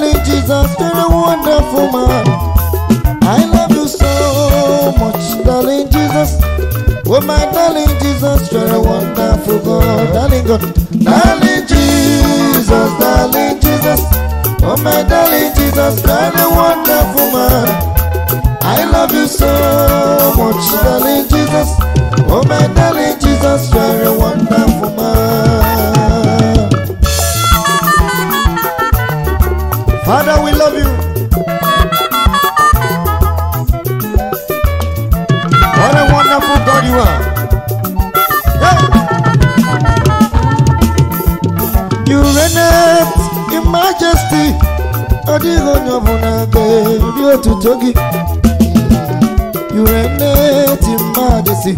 darling Jesus, you're a wonderful man. I love you so much, darling Jesus. Oh, my darling Jesus, you're a wonderful God, darling God. Darling Jesus, darling Jesus. Oh, my darling Jesus, you're a wonderful man. I love you so much, darling Jesus. Oh, my darling Jesus, you're a wonderful man. Father, we love you. What a wonderful God you are. Yeah. You reigned in majesty. Ọdíhóni ọ̀bùnà bẹ̀rẹ̀ òtútọ́gì. You reigned in majesty.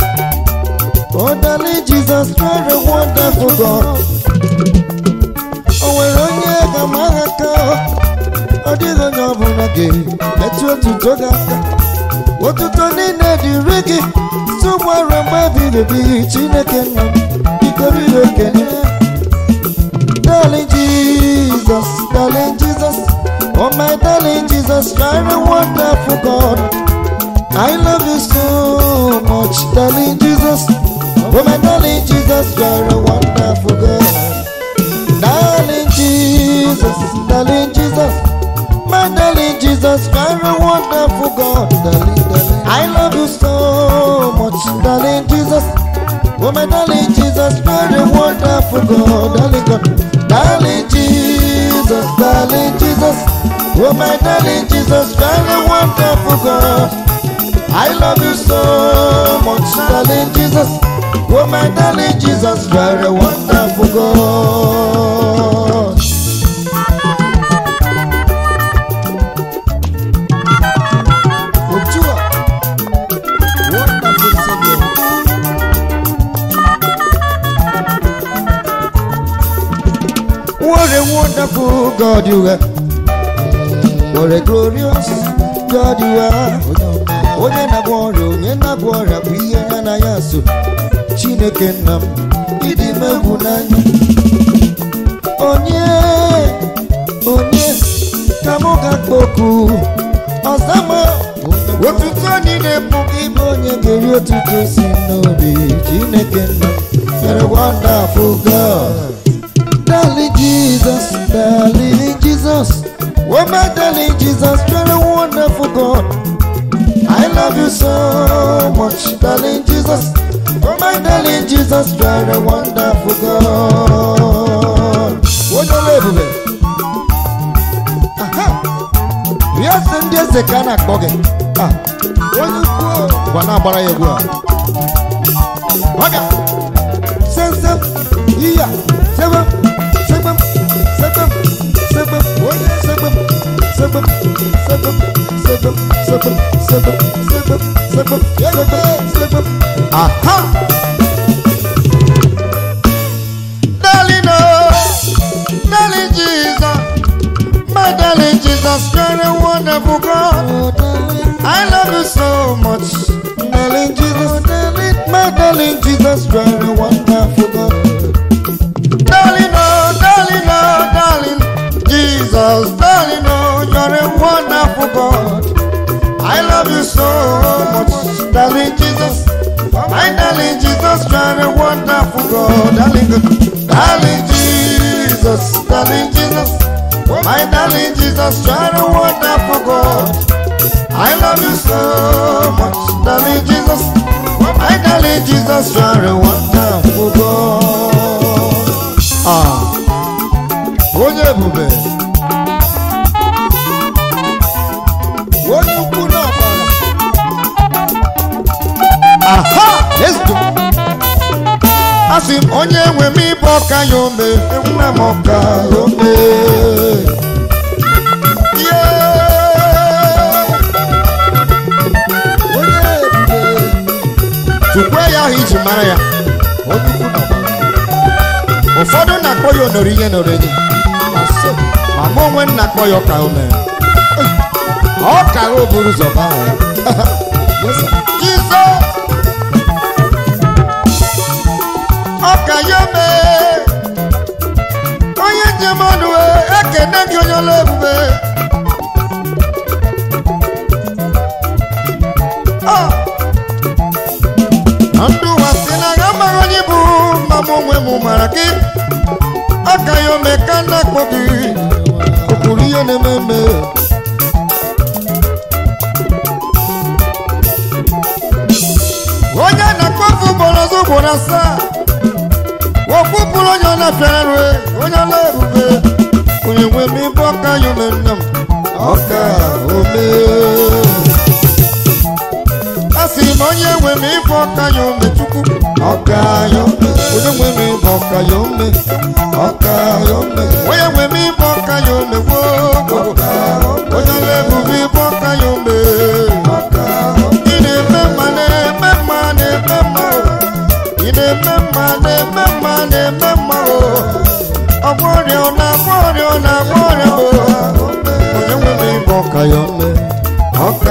Oh, darling Jesus, what a wonderful God. Òwèrè onye ga-amara ka ọ dịghị onye ọbụla ga-etu otuto gị aka otuto niile dịrị gị tụgbara mgbe ebighị chineke nna ikerihe okene darling jesus darling jesus oh my darling jesus I'm a wonderful god i love you so much darling jesus oh my darling jesus you're a wonderful girl. darling jesus darling jesus God you are onye na-agwọ ọrịa onye na-agwọ ọrịa bụ ihe ha na ya so Chineke nna m ịdị m egwu n'anya onye onye ka m ga-akpọ oku ọzama otuto niile pụghị ịbụ onye ga-eri otuto e si n'obi Chineke nna m wonderful God darling Jesus darling Jesus women my darling Jesus, you're a wonderful God. I love you so much, darling Jesus. women oh, my darling Jesus, you're wonderful God. What a level. Aha. Yes, and yes, I can act again. Ah. When you go, but now, but I go. Baga. yeah, seven. Aha! Darling, oh, darling Jesus, my darling Jesus, you're a wonderful God. I love you so much, darling Jesus, my darling Jesus, you're a wonderful God. Darling, oh, darling, oh, darling Jesus, darling, oh. wonderful God. I love you so much, darling Jesus. My darling Jesus, you're a wonderful God, darling Darling Jesus, darling Jesus. My darling Jesus, you're a wonderful God. I love you so much, darling Jesus. My darling Jesus, you're a wonderful God. Ah, onye ebube. asị m onye nwe m ịbụ ọka ya ome nwa m ọka ya ome tukwe ya ahụ iji mara ya ụfọdụ na-akpọ ya onori ihe nọrọ enyi ma mụ onwe m na-akpọ ya ọka ome ọka o buru ụzọ baa ya ọka ya mee onye njem ọnụ ekene gị onye ọla ebube ndụ ụwa si na ya amaghị onye bụ ma m onwe m mara gị ọka ya ome ka na-akpọ gị okpuru ihe na-eme eme onye na-akpọ bụ ụbọrọ ọzọ ugboro asaa ọkpụpụrụ onye ọ na-afịara nri onye ọla ebube onye nwe m ibe ọka ya ome nna m ọka ome a m onye nwe m ibe ọka ya ome chukwu ọka ya onye nwe m ibe ọka ya ome ọka ya ome onye nwe m ibe ọka ya ome gwoo onye ọla ebube ibe ọka ya ome na-eme mma ọgba ọrịa na-agba ọrịa na-agba ọrịa onye nwere ibe ọka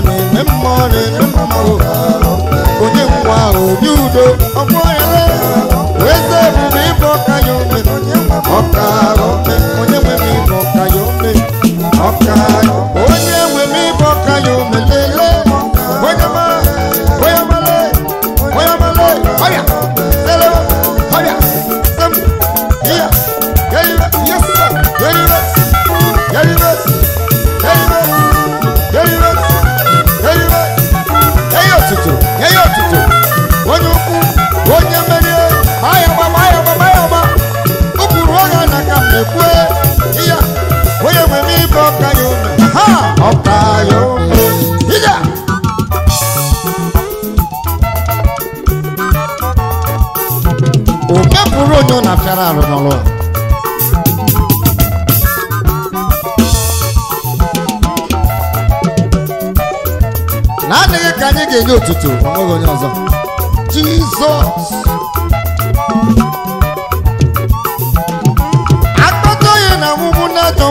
ndị onye nwa ahụ obi udo ọgwụ ya weze ebube ịbụ ọka ya ome ọka ome ọka ya ome onye caralho, Nalô. na-adịghị ka anyị ga-enye ụtụtụ onweghị onye ọzọ jizọs akpọta onye na ọmụmụ na-adọ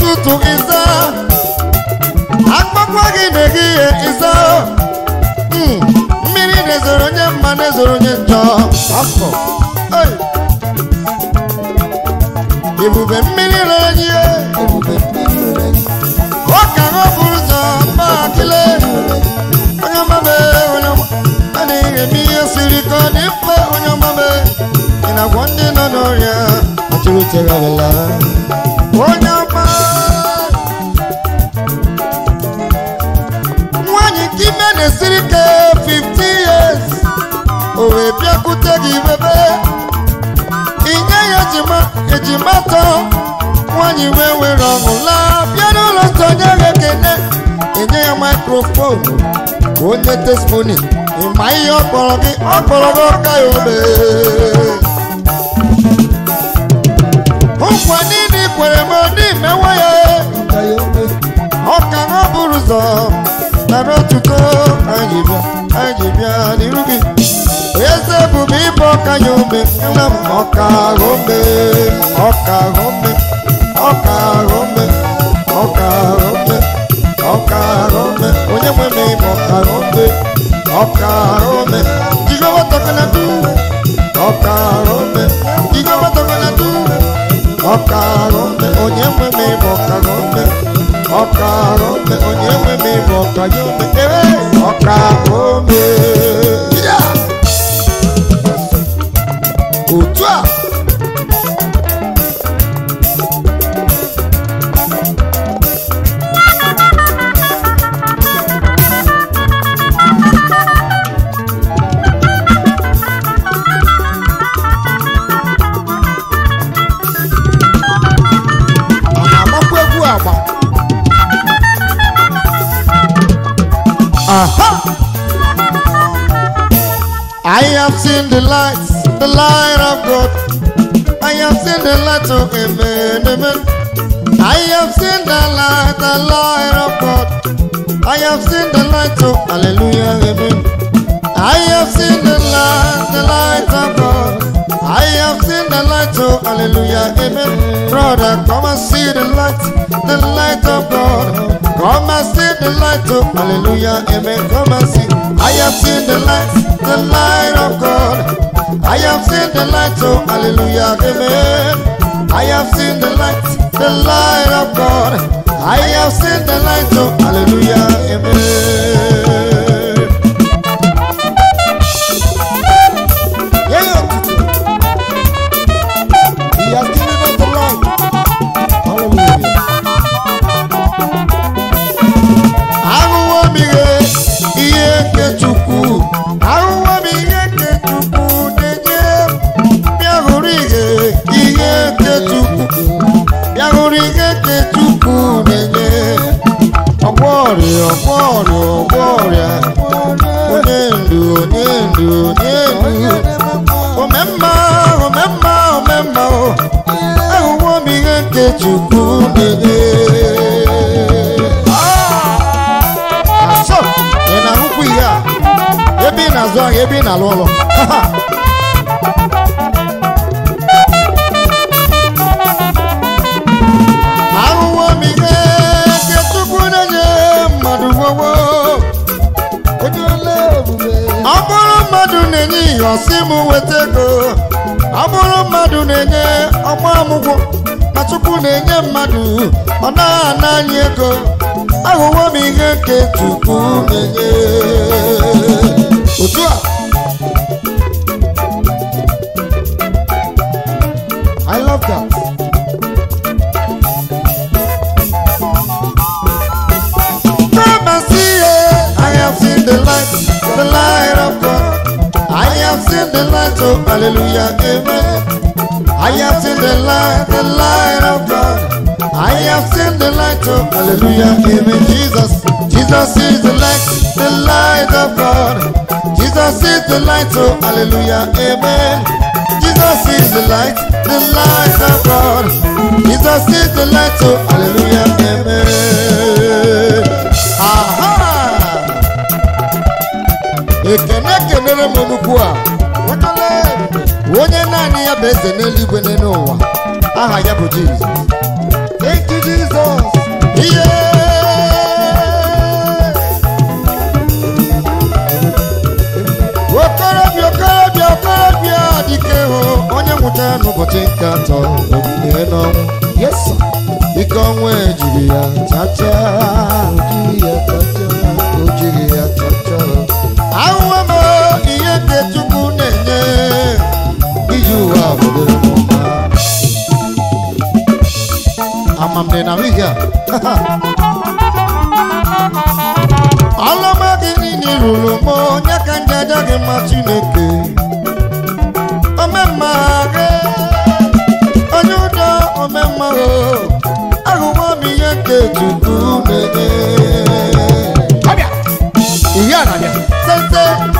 ụtụtụ izo, akpakwa gị na-eghihe ịza mmiri na-ezoro onye mma na-ezoro onye njọ afọ ebube mmiri rere nye ọ ka ha bụ ụzọ maakịle onye ọmabe onye ihe n'ihe siri ike ọ dị mkpa ebute gị bebe inye ya ejima ejima tọ nwanyị wee were ọṅụ laa bịa n'ụlọ nsọ nye ya ekene enye ya mikrofon onye testimoni ịma ihe ọ kpọrọ gị ọ kpọrọ gị ọka ya obe nkwa niile ị kwere m ọdị ya ọka ọ bụrụ ụzọ nara otuto anyị bịa anyị bịa n'iru gị eze bụbu ịbụ ọka ya ome nna m ọka ahụme ọka ahụme ọka ahụme ọka ahụme ọka ahụme onye nwe m ịbụ ọka ahụme ọka ahụme jigoba tọkana du ọka ahụme jigoba tọkana du ọka ahụme onye nwe m ịbụ ọka ahụme ọka ahụme onye nwe m ịbụ ọka ya ome ọka ahụme the light, the light of God. I have seen the light of heaven, amen. I have seen the light, the light of God. I have seen the light of hallelujah, amen. I have seen the light, the light of God. I have seen the light, oh hallelujah, amen. Brother, come and see the light, the light of God. Come and see the light oh! Hallelujah, Amen. Come and see. I have seen the light, the light of God. I have seen the light oh! Hallelujah, Amen. I have seen the light, the light of God. I have seen the light oh! Hallelujah, Amen. ị na-ahụkwa ihe a ebe ị na-azụ ahịa ebe ị na-alụ ụlọ ahụhụ ihe nke tupu na-enye mmadụ wowo ọ bụrụ mmadụ na-enye ihe ọsị m ego ọ bụrụ mmadụ na-enye ọgba amụgwọ Achukwu na-enye mmadụ ọ na-ana anyị ego ahụwo m ihe nke Chukwu na otu a the light of God. I have seen the light, oh hallelujah, amen. I have seen the light, the light of God. I have seen the light of Hallelujah, amen. Jesus. Jesus is the light, the light of God. Jesus is the light of oh, Hallelujah, Amen. Jesus is the light, the light of God. Jesus is the light of oh, Hallelujah, Amen. Aha! Ekeneke mere m onye naanị ya bụ eze n'eluigwe n'elu ụwa aha ya bụ jizọs eki jizọs ihe okorobịa okorobịa okorobịa dike hụ onye nwụchara n'ụbọchị nke atọ ogige n'ọnwụ yesa ike ọnwụ ejiri ya chacha ojiri ya chacha ahụhụ iji ụwa obodo mma amamde na wiga ọlụma gị niile ruru m onye ka ndị aja gị mma Chineke omemma gị onye ụdọ omemma ahụwa m ihe nke Chukwu na-enye ihe a na-abịa tete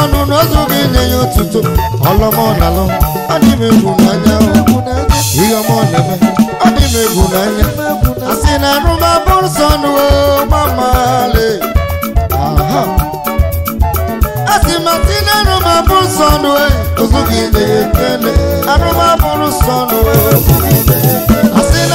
ọnụ n'ozu gị na-enye ụtụtụ ọlọmọnalụ adị m egwu n'anya ihe ọma na-eme adị m egwu n'anya asị na arụmabụrụ sọ ọnụ gbamale asị m asị na arụmabụrụ sọ ọnụ e, ozu gị na-ekele arụmabụrụ sọ ọnụ e,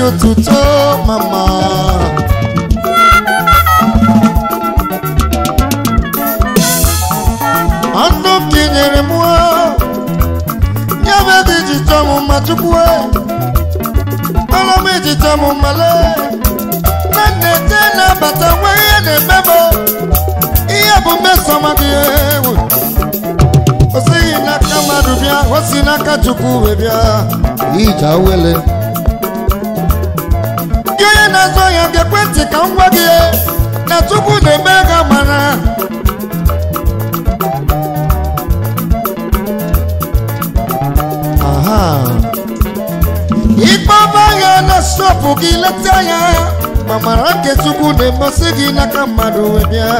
gị otuto mama ọnụ e. na abata nwa ihe na-eme ihe bụ mmeso mmadụ ihe ewu o n'aka mmadụ bịa o si n'aka chukwu wee bịa gị onye na-azụ ya ga-ekwentị ka m gwa gị na tukwu na-eme ga mara ikpe ọba ya na sọpụ gị leta ya ma mara nke tukwu na emesị gị n'aka mmadụ wee bịa.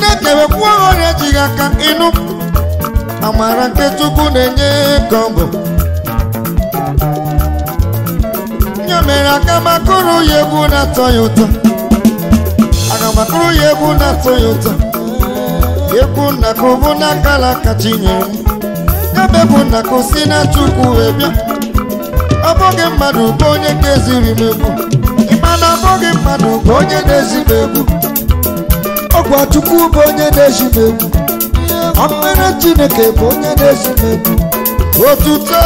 chineke wekwu ọghọrị ejighị aka ịnụ amara nke chukwu na-enye ka ọ bụ ya mere aga ya egwu na-atọ ya ụtọ aga ya egwu na-atọ ya ụtọ egwu nnakụbụ kachi nyere m bụ nnakụ si na chukwu wee bịa ọ mmadụ bụ onye na-eziri mmadụ bụ onye m egwu ọkwa chukwu bụ onye na-eji m egwu chineke bụ onye na-eji egwu otuto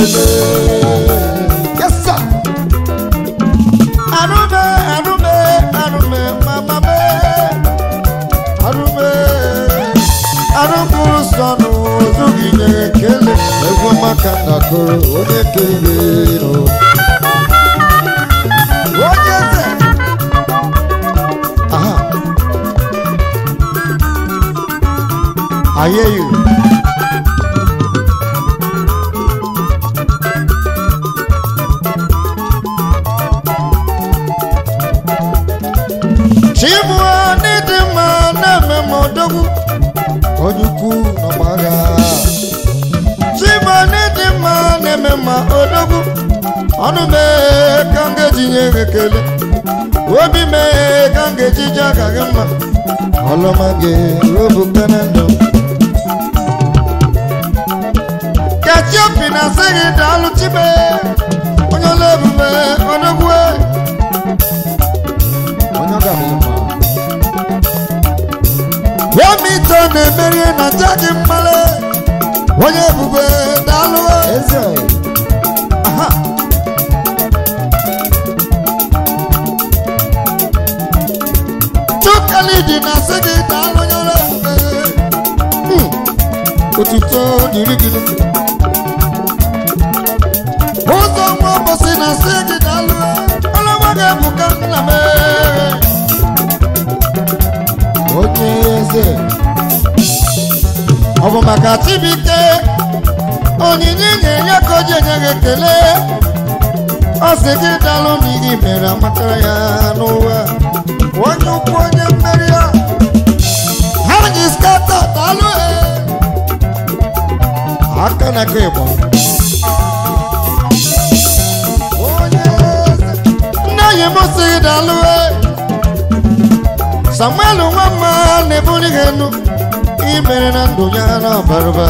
Christmas. chibu n'ịdị mma na-eme m odogwu onye ukwu n'ọgbagha chibu n'ịdị mma na-eme ma odogwu ọnụ mee ka m eji nye gị ekele obi mee ka m ga gị mma ọlụma gị ndụ kachiopi na asị gị chibe onye ụlọ ebube e. obi ito na-emeri na jaji mmale onye ebube daalụ chukalidi na sị gị daalụ nyere ebube hmm. otuto dịrị gị ụzọ nwa ụbọchị na sị gị daalụ ọlọnwa ga-ebuka nna m onye eze ọ bụ maka Chibuike onyinye na-enye ka o enye gị ekele ọ si gị dalụ na ihe mere amatara ya n'ụwa onye ukwu onye mmeri ya ha ji skata dalụ e. aka na aka eze nne anyị m sị gị dalụ e. samuel nwama na-eburu ihe enu imere na ndụ ya na ọbaraba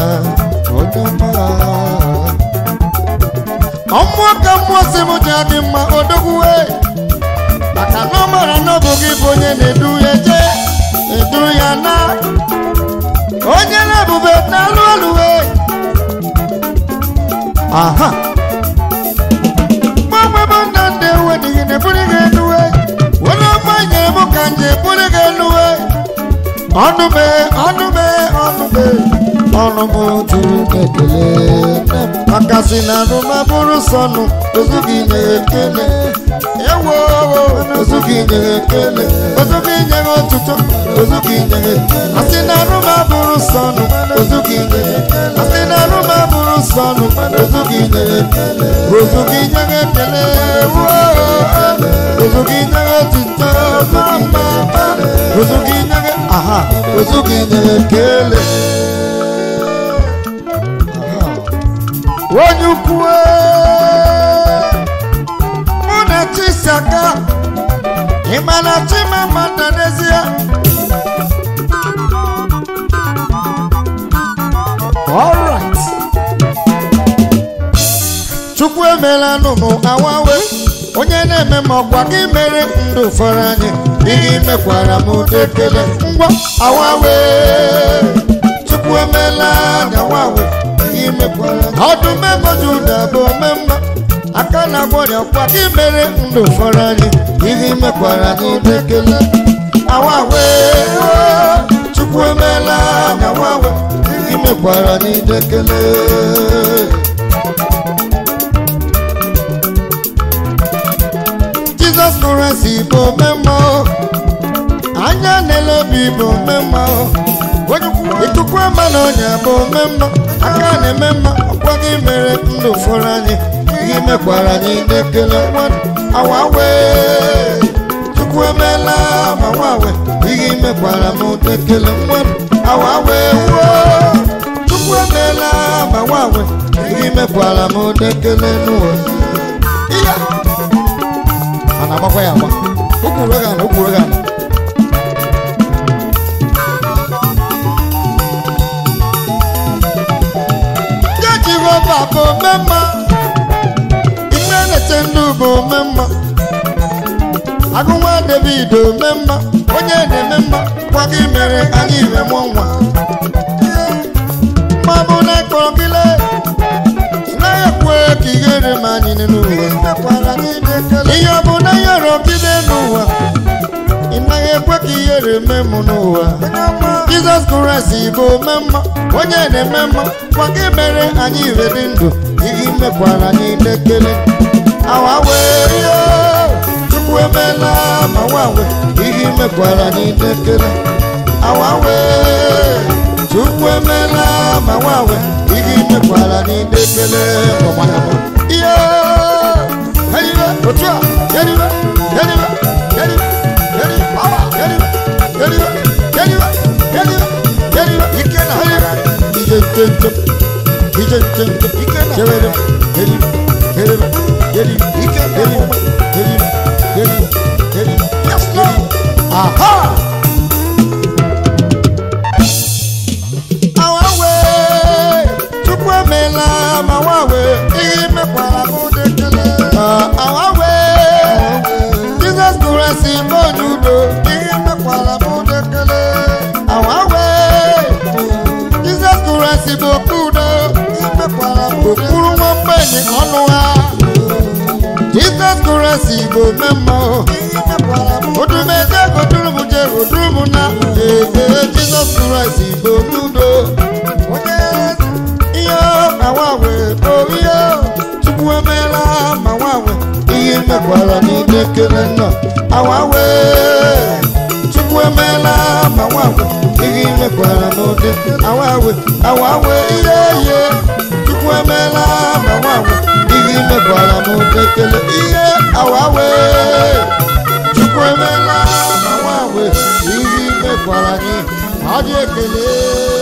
ọmụọ ka mmụọ si m ji adị mma odogwuwe maka na ọ mara na ọ bụ onye na-edu ya edu ya na onye na-ebube n'alụ ọlụwe aha mgbe onwe ndewe nna ndị na eburu ihe ebu ka nje bụrụ eluwe ọnụ ọnụ m juru ekele si na anụmabụrụ sọnụ ozughị inye ekele ewo ozughị inye ekele ozughị inye ọtụtụ ozughị inye ekele. asị na anụmabụrụ sọnụ ozughị inye ekele. asị na anụmabụrụ sọnụ ozughị inye ekele ozughị inye ekele ewo ozughị inye ọtụtụ ozughị inye aha ozughị inye ekele onye ukwu e, mụ na Chisaka ị ma na chima n'ezie alright Chukwu emela nụmụ awawe onye na-eme ma ọgwa gị mere ndụ fọrọ anyị ihe mekwara m ekele ngwa awawe Chukwu emela na awawe ihe imekwara ọdụm bụ omemma aka na gwọrịa ọkwa gị mere ndụ fọrọ anyị ihe imekwara n'ime ekele awawe chukwu emeela na wawe ihe imekwara n'ide ekele Jizọs Kraịst bụ omemma anya na-ele obi bụ omemma ịtụkwa ma na ọnya bụ mma aka na-eme mma ọkwa gị mere ndụ fọrọ anyị gị mekwara anyị na-ekele mmadụ awa wee emeela ma nwawe gị mekwara m na-ekele mmadụ awa wuo chukwu emeela ma nwawe gị mekwara m na-ekele n'ụwa a na-agbakwa ya agba ụkwụrụ ga na ụkwụrụ ga na maka omemma ime na-eche ndụ bụ omemma agụnwa David omemma onye na-eme mma gwa gị mere anyị ire mụ nwa mma bụ na ịkpọrọ gịle naghị ekwe ka ihere ma anyị n'ụwa ihe ọ bụ na ihe rọ gide n'ụwa ị maghị ekwe ka ihere mee m n'ụwa jizọs kraịst bụ ome mma onye na-eme mma gwa gị mere anyị ire ndụ ihe imekwara anyị n'ekele awa wee chukwu emela ma nwawe ihe imekwara anyị n'ekele awa wee chukwu emela ma nwawe ihe imekwara anyị n'ekele ihe otu a yeriwe yeriwe yeriwe Geliyor, geliyor, geliyor, geliyor. İkena hayran. Gidin tıntım, gidin tıntım. İkena hayran. Geliyor, geliyor, geliyor. İkena geliyor, geliyor, geliyor, geliyor. Jesus kurasi modudo, ime kwa mudekele. si igbo mee mma odumego ego durumu jere durumu na ee jizọs kraịst igbo n'udo ihe awawe oihe chukwu emeela ma ihe mekwara n'ime kere nna awawe chukwu emeela ma nwawe ihe mekwara n'ụdị awawe awawe ihe ihe chukwu emeela ma nwawe ihe m ofe ekele ihe awawe chukwu emeela ma nwa mgbe ihe imekwara gị adị ekele